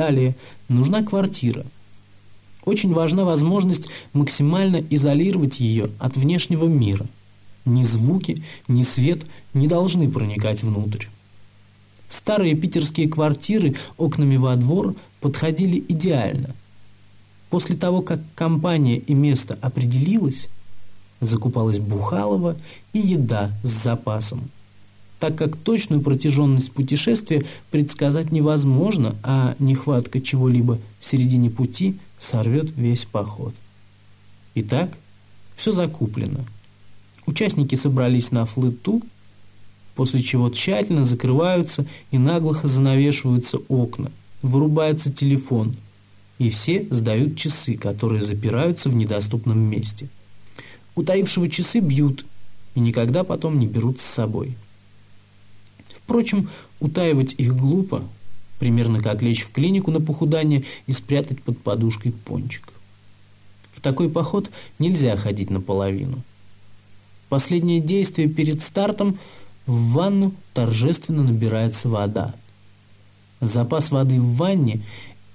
Далее, нужна квартира. Очень важна возможность максимально изолировать ее от внешнего мира. Ни звуки, ни свет не должны проникать внутрь. Старые питерские квартиры окнами во двор подходили идеально. После того, как компания и место определилось, закупалась бухалова и еда с запасом. Так как точную протяженность путешествия предсказать невозможно, а нехватка чего-либо в середине пути сорвет весь поход. Итак, все закуплено. Участники собрались на флыту, после чего тщательно закрываются и наглухо занавешиваются окна, вырубается телефон, и все сдают часы, которые запираются в недоступном месте – Утаившего часы бьют и никогда потом не берут с собой. Впрочем, утаивать их глупо, примерно как лечь в клинику на похудание и спрятать под подушкой пончик. В такой поход нельзя ходить наполовину. Последнее действие перед стартом – в ванну торжественно набирается вода. Запас воды в ванне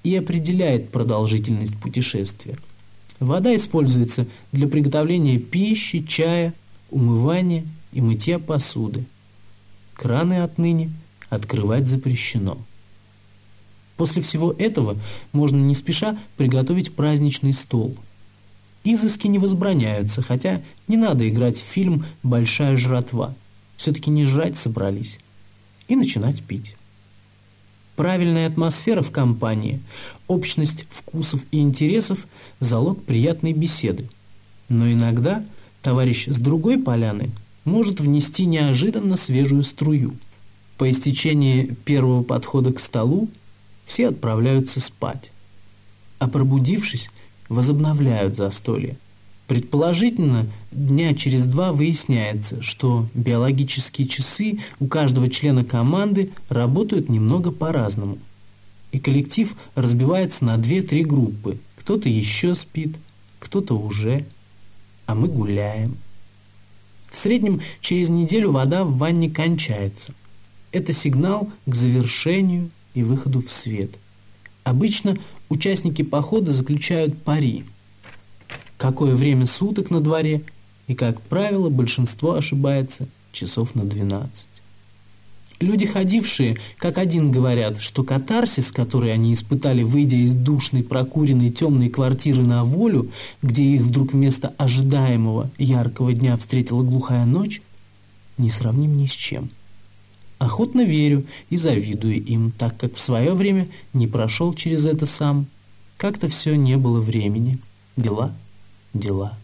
и определяет продолжительность путешествия – Вода используется для приготовления пищи, чая, умывания и мытья посуды. Краны отныне открывать запрещено. После всего этого можно не спеша приготовить праздничный стол. Изыски не возбраняются, хотя не надо играть в фильм «Большая жратва». Все-таки не жрать собрались. И начинать пить. Правильная атмосфера в компании, общность вкусов и интересов – залог приятной беседы. Но иногда товарищ с другой поляны может внести неожиданно свежую струю. По истечении первого подхода к столу все отправляются спать, а пробудившись, возобновляют застолье. Предположительно, дня через два выясняется, что биологические часы у каждого члена команды работают немного по-разному. И коллектив разбивается на две-три группы. Кто-то еще спит, кто-то уже, а мы гуляем. В среднем через неделю вода в ванне кончается. Это сигнал к завершению и выходу в свет. Обычно участники похода заключают пари – какое время суток на дворе, и, как правило, большинство ошибается часов на 12. Люди, ходившие, как один говорят, что катарсис, который они испытали, выйдя из душной, прокуренной, темной квартиры на волю, где их вдруг вместо ожидаемого яркого дня встретила глухая ночь, не сравним ни с чем. Охотно верю и завидую им, так как в свое время не прошел через это сам. Как-то все не было времени. Дела – дела.